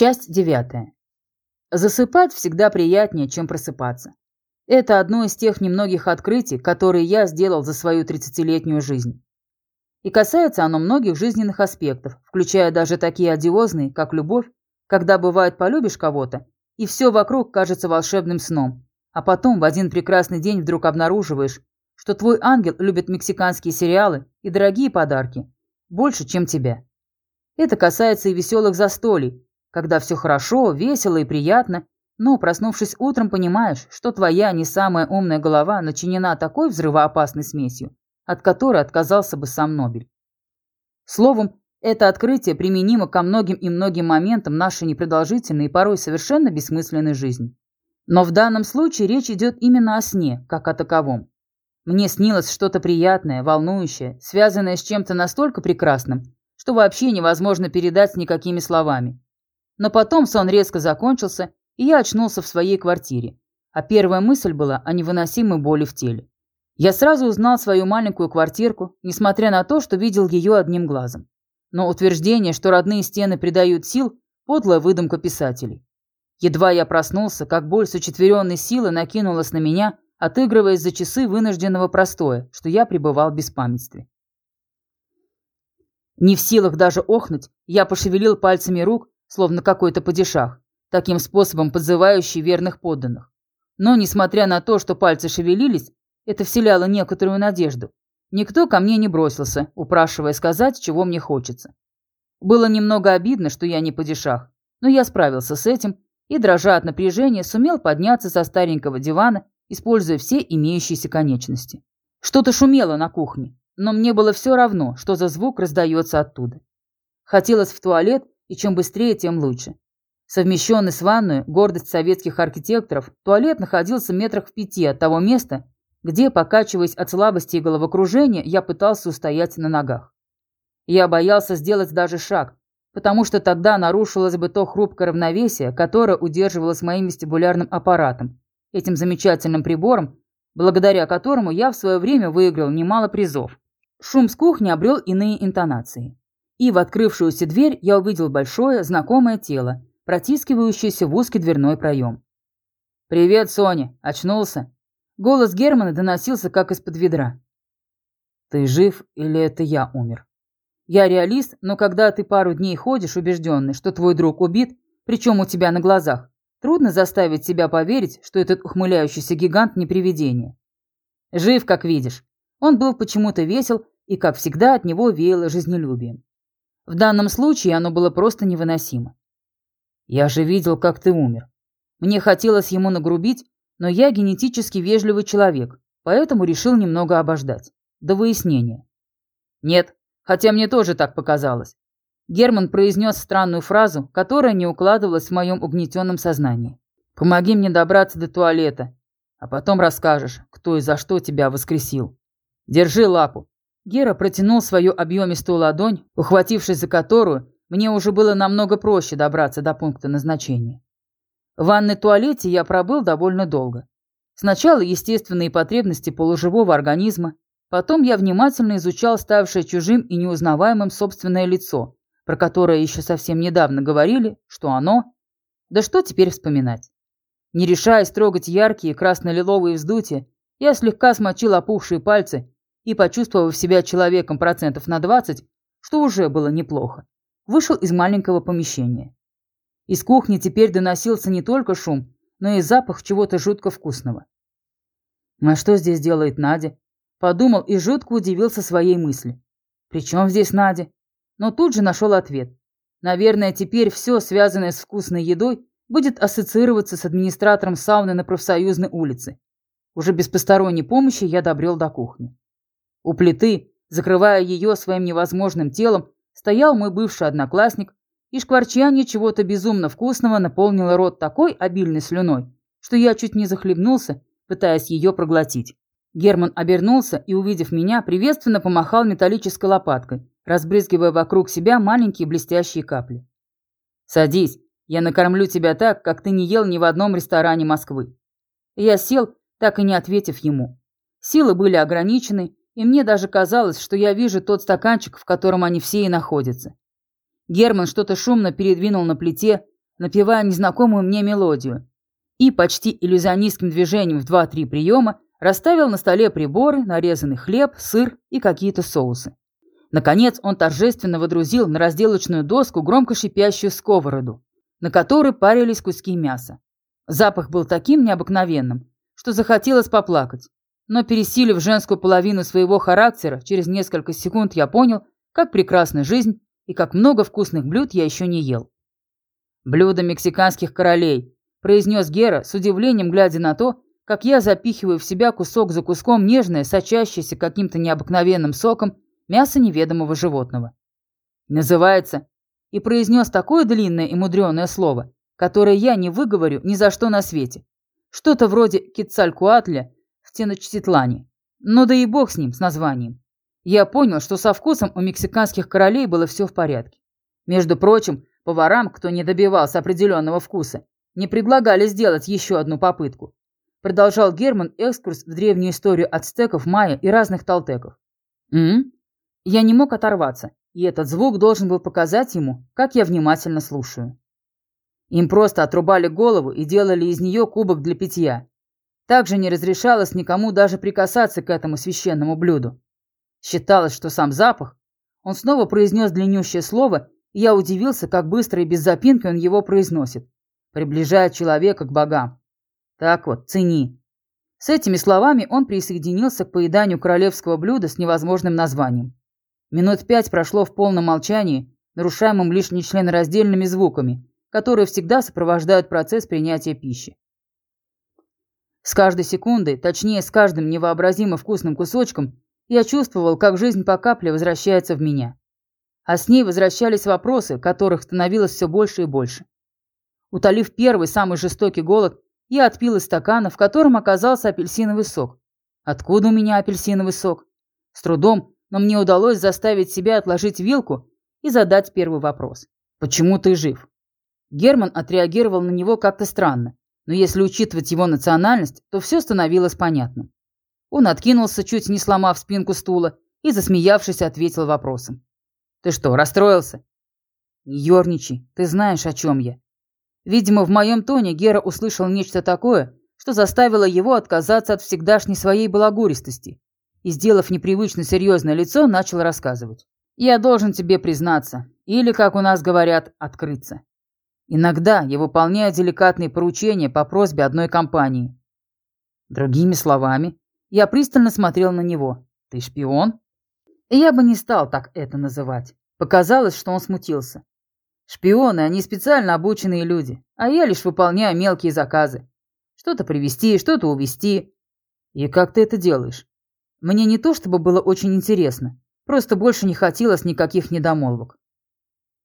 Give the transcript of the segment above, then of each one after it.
Часть девятая. Засыпать всегда приятнее, чем просыпаться. Это одно из тех немногих открытий, которые я сделал за свою 30-летнюю жизнь. И касается оно многих жизненных аспектов, включая даже такие одиозные, как любовь, когда бывает полюбишь кого-то, и все вокруг кажется волшебным сном, а потом в один прекрасный день вдруг обнаруживаешь, что твой ангел любит мексиканские сериалы и дорогие подарки больше, чем тебя. Это касается и веселых застолий, когда все хорошо, весело и приятно, но, проснувшись утром, понимаешь, что твоя не самая умная голова начинена такой взрывоопасной смесью, от которой отказался бы сам Нобель. Словом, это открытие применимо ко многим и многим моментам нашей непродолжительной и порой совершенно бессмысленной жизни. Но в данном случае речь идет именно о сне, как о таковом. Мне снилось что-то приятное, волнующее, связанное с чем-то настолько прекрасным, что вообще невозможно передать никакими словами. Но потом сон резко закончился, и я очнулся в своей квартире. А первая мысль была о невыносимой боли в теле. Я сразу узнал свою маленькую квартирку, несмотря на то, что видел ее одним глазом. Но утверждение, что родные стены придают сил – подлая выдумка писателей. Едва я проснулся, как боль с учетверенной силы накинулась на меня, отыгрываясь за часы вынужденного простоя, что я пребывал в беспамятстве. Не в силах даже охнуть, я пошевелил пальцами рук, словно какой-то падишах таким способом подзывающий верных подданных. Но, несмотря на то, что пальцы шевелились, это вселяло некоторую надежду. Никто ко мне не бросился, упрашивая сказать, чего мне хочется. Было немного обидно, что я не падишах, но я справился с этим и, дрожа от напряжения, сумел подняться со старенького дивана, используя все имеющиеся конечности. Что-то шумело на кухне, но мне было все равно, что за звук раздается оттуда. Хотелось в туалет, и чем быстрее, тем лучше. Совмещенный с ванной, гордость советских архитекторов, туалет находился метрах в пяти от того места, где, покачиваясь от слабости и головокружения, я пытался устоять на ногах. Я боялся сделать даже шаг, потому что тогда нарушилось бы то хрупкое равновесие, которое удерживалось моим вестибулярным аппаратом, этим замечательным прибором, благодаря которому я в свое время выиграл немало призов. Шум с кухни обрел иные интонации. И в открывшуюся дверь я увидел большое, знакомое тело, протискивающийся в узкий дверной проем. «Привет, Соня! Очнулся?» Голос Германа доносился, как из-под ведра. «Ты жив или это я умер?» «Я реалист, но когда ты пару дней ходишь убежденный, что твой друг убит, причем у тебя на глазах, трудно заставить себя поверить, что этот ухмыляющийся гигант не привидение. Жив, как видишь. Он был почему-то весел, и, как всегда, от него веяло жизнелюбием. В данном случае оно было просто невыносимо. Я же видел, как ты умер. Мне хотелось ему нагрубить, но я генетически вежливый человек, поэтому решил немного обождать. До выяснения. Нет, хотя мне тоже так показалось. Герман произнес странную фразу, которая не укладывалась в моем угнетенном сознании. «Помоги мне добраться до туалета, а потом расскажешь, кто и за что тебя воскресил. Держи лапу». Гера протянул свою объемистую ладонь, ухватившись за которую, мне уже было намного проще добраться до пункта назначения. В ванной туалете я пробыл довольно долго. Сначала естественные потребности полуживого организма, потом я внимательно изучал ставшее чужим и неузнаваемым собственное лицо, про которое еще совсем недавно говорили, что оно... Да что теперь вспоминать? Не решаясь трогать яркие красно-лиловые вздутия, я слегка смочил опухшие пальцы и, почувствовав себя человеком процентов на 20, что уже было неплохо, вышел из маленького помещения. Из кухни теперь доносился не только шум, но и запах чего-то жутко вкусного. «А что здесь делает Надя?» Подумал и жутко удивился своей мысли. «При чем здесь Надя?» Но тут же нашел ответ. Наверное, теперь все, связанное с вкусной едой, будет ассоциироваться с администратором сауны на профсоюзной улице. Уже без посторонней помощи я добрел до кухни. У плиты, закрывая ее своим невозможным телом, стоял мой бывший одноклассник, и шкварчание чего-то безумно вкусного наполнило рот такой обильной слюной, что я чуть не захлебнулся, пытаясь ее проглотить. Герман обернулся и, увидев меня, приветственно помахал металлической лопаткой, разбрызгивая вокруг себя маленькие блестящие капли. «Садись, я накормлю тебя так, как ты не ел ни в одном ресторане Москвы». Я сел, так и не ответив ему. Силы были ограничены, и мне даже казалось, что я вижу тот стаканчик, в котором они все и находятся. Герман что-то шумно передвинул на плите, напевая незнакомую мне мелодию, и почти иллюзионистским движением в два-три приема расставил на столе приборы, нарезанный хлеб, сыр и какие-то соусы. Наконец он торжественно водрузил на разделочную доску громко шипящую сковороду, на которой парились куски мяса. Запах был таким необыкновенным, что захотелось поплакать. Но пересилив женскую половину своего характера, через несколько секунд я понял, как прекрасна жизнь и как много вкусных блюд я еще не ел. «Блюдо мексиканских королей», – произнес Гера, с удивлением глядя на то, как я запихиваю в себя кусок за куском нежное, сочащееся каким-то необыкновенным соком мясо неведомого животного. Называется и произнес такое длинное и мудреное слово, которое я не выговорю ни за что на свете. Что-то вроде Кицалькуатля в Теночтитлане. Но да и бог с ним, с названием. Я понял, что со вкусом у мексиканских королей было все в порядке. Между прочим, поварам, кто не добивался определенного вкуса, не предлагали сделать еще одну попытку. Продолжал Герман экскурс в древнюю историю ацтеков, майя и разных толтеков. «М?», Я не мог оторваться и этот звук должен был показать ему, как я внимательно слушаю. Им просто отрубали голову и делали из нее кубок для питья. Также не разрешалось никому даже прикасаться к этому священному блюду. Считалось, что сам запах... Он снова произнес длиннющее слово, и я удивился, как быстро и без запинки он его произносит, приближая человека к богам. Так вот, цени. С этими словами он присоединился к поеданию королевского блюда с невозможным названием. Минут пять прошло в полном молчании, нарушаемом лишь нечленораздельными звуками, которые всегда сопровождают процесс принятия пищи. С каждой секундой, точнее с каждым невообразимо вкусным кусочком, я чувствовал, как жизнь по капле возвращается в меня. А с ней возвращались вопросы, которых становилось все больше и больше. Утолив первый, самый жестокий голод, я отпил из стакана, в котором оказался апельсиновый сок. Откуда у меня апельсиновый сок? С трудом, но мне удалось заставить себя отложить вилку и задать первый вопрос. «Почему ты жив?» Герман отреагировал на него как-то странно, но если учитывать его национальность, то все становилось понятным. Он откинулся, чуть не сломав спинку стула, и, засмеявшись, ответил вопросом. «Ты что, расстроился?» «Не ерничай, ты знаешь, о чем я». Видимо, в моем тоне Гера услышал нечто такое, что заставило его отказаться от всегдашней своей балагуристости и, сделав непривычно серьезное лицо, начал рассказывать. «Я должен тебе признаться, или, как у нас говорят, открыться. Иногда я выполняю деликатные поручения по просьбе одной компании. Другими словами, я пристально смотрел на него. Ты шпион? Я бы не стал так это называть. Показалось, что он смутился. Шпионы, они специально обученные люди, а я лишь выполняю мелкие заказы. Что-то привезти, что-то увезти. И как ты это делаешь? Мне не то чтобы было очень интересно, просто больше не хотелось никаких недомолвок.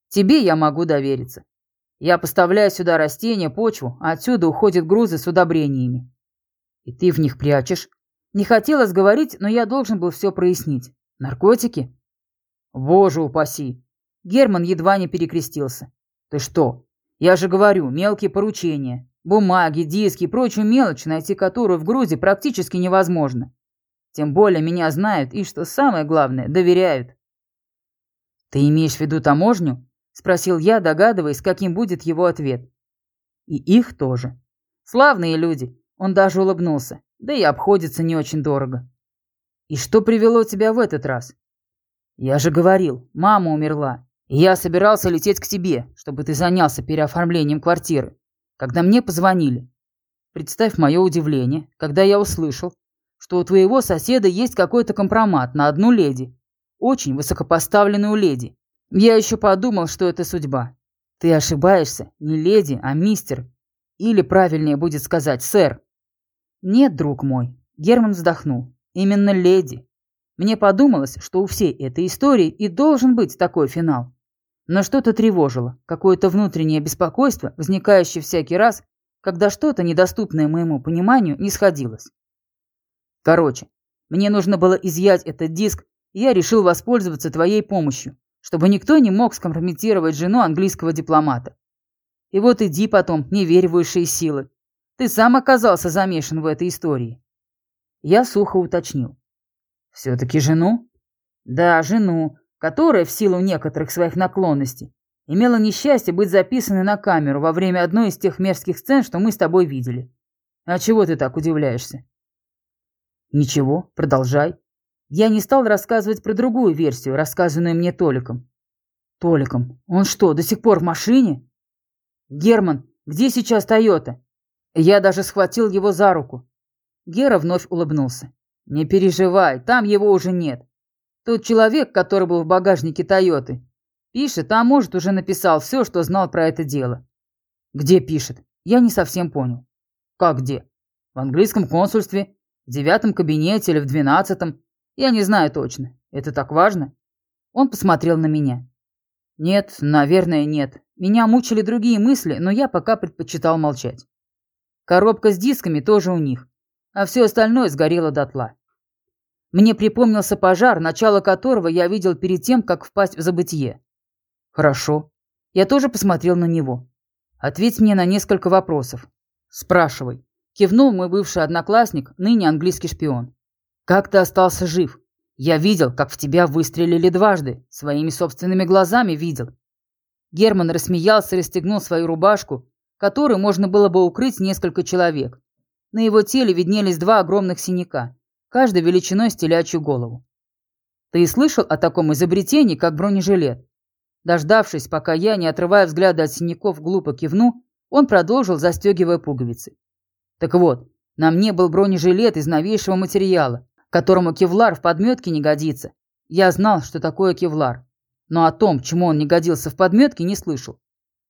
Тебе я могу довериться. Я поставляю сюда растения, почву, а отсюда уходят грузы с удобрениями. И ты в них прячешь. Не хотелось говорить, но я должен был все прояснить. Наркотики? Боже упаси. Герман едва не перекрестился. Ты что? Я же говорю, мелкие поручения. Бумаги, диски и прочую мелочь, найти которую в грузе практически невозможно. Тем более меня знают и, что самое главное, доверяют. «Ты имеешь в виду таможню?» – спросил я, догадываясь, каким будет его ответ. «И их тоже. Славные люди». Он даже улыбнулся. Да и обходится не очень дорого. «И что привело тебя в этот раз?» «Я же говорил, мама умерла. И я собирался лететь к тебе, чтобы ты занялся переоформлением квартиры, когда мне позвонили. Представь мое удивление, когда я услышал, что у твоего соседа есть какой-то компромат на одну леди. Очень высокопоставленную леди. Я еще подумал, что это судьба. Ты ошибаешься, не леди, а мистер. Или правильнее будет сказать сэр. Нет, друг мой. Герман вздохнул. Именно леди. Мне подумалось, что у всей этой истории и должен быть такой финал. Но что-то тревожило, какое-то внутреннее беспокойство, возникающее всякий раз, когда что-то, недоступное моему пониманию, не сходилось. Короче, мне нужно было изъять этот диск, и я решил воспользоваться твоей помощью, чтобы никто не мог скомпрометировать жену английского дипломата. И вот иди потом, не верь в высшие силы. Ты сам оказался замешан в этой истории. Я сухо уточнил. Все-таки жену? Да, жену, которая в силу некоторых своих наклонностей имела несчастье быть записанной на камеру во время одной из тех мерзких сцен, что мы с тобой видели. А чего ты так удивляешься? Ничего, продолжай. Я не стал рассказывать про другую версию, рассказанную мне Толиком. Толиком? Он что, до сих пор в машине? Герман, где сейчас Тойота? Я даже схватил его за руку. Гера вновь улыбнулся. Не переживай, там его уже нет. Тот человек, который был в багажнике Тойоты, пишет, а может уже написал все, что знал про это дело. Где пишет? Я не совсем понял. Как где? В английском консульстве, в девятом кабинете или в двенадцатом. Я не знаю точно. Это так важно? Он посмотрел на меня. Нет, наверное, нет. Меня мучили другие мысли, но я пока предпочитал молчать. Коробка с дисками тоже у них, а все остальное сгорело дотла. Мне припомнился пожар, начало которого я видел перед тем, как впасть в забытье. Хорошо. Я тоже посмотрел на него. Ответь мне на несколько вопросов. Спрашивай. Кивнул мой бывший одноклассник, ныне английский шпион. Как ты остался жив? Я видел, как в тебя выстрелили дважды. Своими собственными глазами видел. Герман рассмеялся и расстегнул свою рубашку, которой можно было бы укрыть несколько человек. На его теле виднелись два огромных синяка, каждый величиной с телячью голову. Ты слышал о таком изобретении, как бронежилет? Дождавшись, пока я, не отрывая взгляда от синяков, глупо кивну, он продолжил, застегивая пуговицы. Так вот, на мне был бронежилет из новейшего материала, которому кевлар в подметке не годится. Я знал, что такое кевлар, но о том, чему он не годился в подметке, не слышал.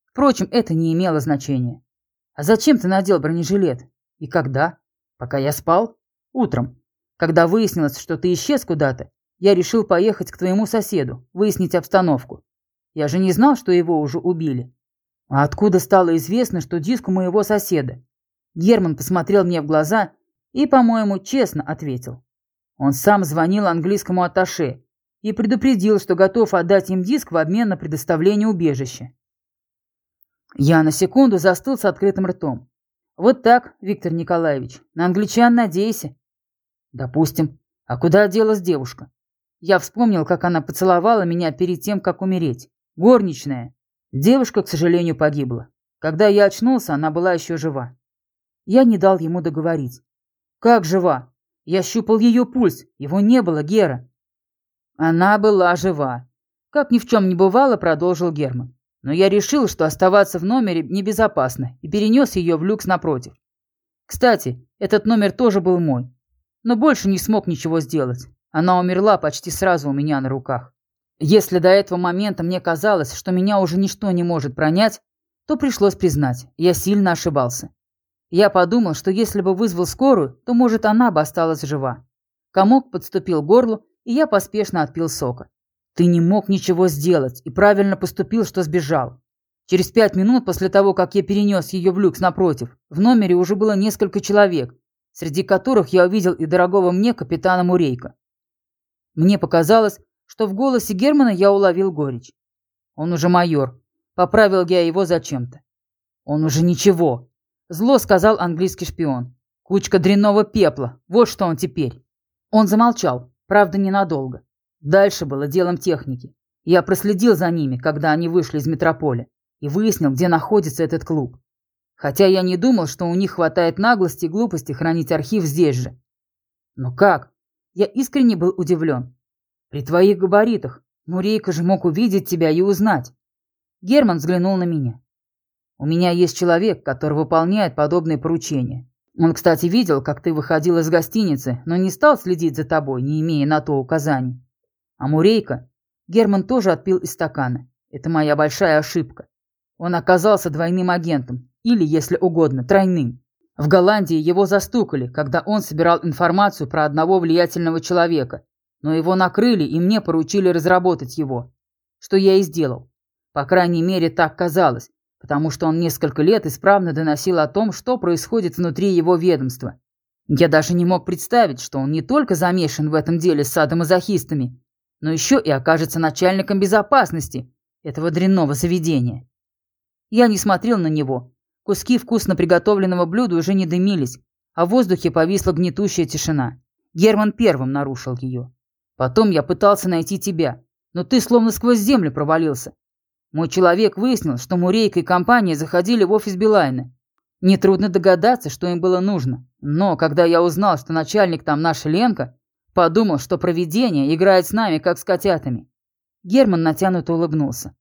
Впрочем, это не имело значения. А зачем ты надел бронежилет? И когда? Пока я спал? Утром. Когда выяснилось, что ты исчез куда-то, я решил поехать к твоему соседу, выяснить обстановку. Я же не знал, что его уже убили. А откуда стало известно, что диск у моего соседа? Герман посмотрел мне в глаза и, по-моему, честно ответил. Он сам звонил английскому атташе и предупредил, что готов отдать им диск в обмен на предоставление убежища. Я на секунду застыл с открытым ртом. Вот так, Виктор Николаевич, на англичан надейся. Допустим. А куда делась девушка? Я вспомнил, как она поцеловала меня перед тем, как умереть. Горничная. Девушка, к сожалению, погибла. Когда я очнулся, она была еще жива. Я не дал ему договорить. Как жива? Я щупал ее пульс. Его не было, Гера. Она была жива. Как ни в чем не бывало, продолжил Герман. Но я решил, что оставаться в номере небезопасно, и перенес ее в люкс напротив. Кстати, этот номер тоже был мой. Но больше не смог ничего сделать. Она умерла почти сразу у меня на руках. Если до этого момента мне казалось, что меня уже ничто не может пронять, то пришлось признать, я сильно ошибался. Я подумал, что если бы вызвал скорую, то, может, она бы осталась жива. Комок подступил к горлу, и я поспешно отпил сока. Ты не мог ничего сделать и правильно поступил, что сбежал. Через пять минут после того, как я перенес ее в люкс напротив, в номере уже было несколько человек, среди которых я увидел и дорогого мне капитана Мурейка. Мне показалось, что в голосе Германа я уловил горечь. Он уже майор. Поправил я его зачем-то. Он уже ничего. Зло сказал английский шпион. Кучка дрянного пепла. Вот что он теперь. Он замолчал, правда, ненадолго. Дальше было делом техники. Я проследил за ними, когда они вышли из метрополя, и выяснил, где находится этот клуб. Хотя я не думал, что у них хватает наглости и глупости хранить архив здесь же. Но как? Я искренне был удивлен. При твоих габаритах Мурейка же мог увидеть тебя и узнать. Герман взглянул на меня. У меня есть человек, который выполняет подобные поручения. Он, кстати, видел, как ты выходил из гостиницы, но не стал следить за тобой, не имея на то указаний. А Мурейка... Герман тоже отпил из стакана. Это моя большая ошибка. Он оказался двойным агентом, или, если угодно, тройным. В Голландии его застукали, когда он собирал информацию про одного влиятельного человека, но его накрыли и мне поручили разработать его. Что я и сделал. По крайней мере, так казалось, потому что он несколько лет исправно доносил о том, что происходит внутри его ведомства. Я даже не мог представить, что он не только замешан в этом деле с садомазохистами, но еще и окажется начальником безопасности этого дрянного заведения. Я не смотрел на него. Куски вкусно приготовленного блюда уже не дымились, а в воздухе повисла гнетущая тишина. Герман первым нарушил ее. Потом я пытался найти тебя, но ты словно сквозь землю провалился. Мой человек выяснил, что Мурейка и компания заходили в офис Билайна. Нетрудно догадаться, что им было нужно. Но когда я узнал, что начальник там наша Ленка, подумал, что провидение играет с нами, как с котятами. Герман натянуто улыбнулся.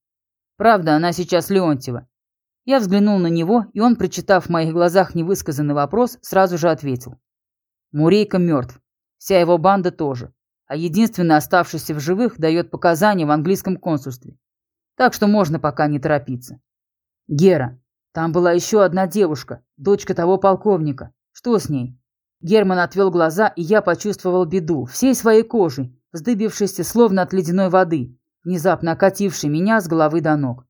Правда, она сейчас Леонтьева. Я взглянул на него, и он, прочитав в моих глазах невысказанный вопрос, сразу же ответил. Мурейка мертв. Вся его банда тоже. А единственный оставшийся в живых дает показания в английском консульстве. Так что можно пока не торопиться. Гера, там была еще одна девушка, дочка того полковника. Что с ней? Герман отвел глаза, и я почувствовал беду, всей своей кожей, вздыбившейся словно от ледяной воды, внезапно окатившей меня с головы до ног.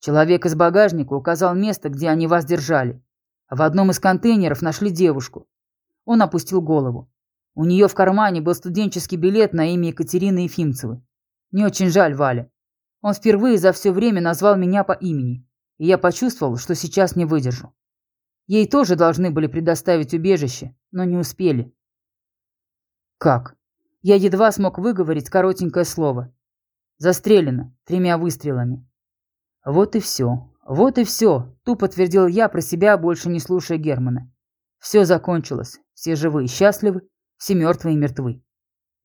Человек из багажника указал место, где они вас держали. В одном из контейнеров нашли девушку. Он опустил голову. У нее в кармане был студенческий билет на имя Екатерины Ефимцевой. Не очень жаль Валя. Он впервые за все время назвал меня по имени, и я почувствовал, что сейчас не выдержу. Ей тоже должны были предоставить убежище, но не успели. Как? Я едва смог выговорить коротенькое слово. Застрелено тремя выстрелами. Вот и все. Вот и все, тупо твердил я про себя, больше не слушая Германа. Все закончилось. Все живы и счастливы, все мертвые и мертвы.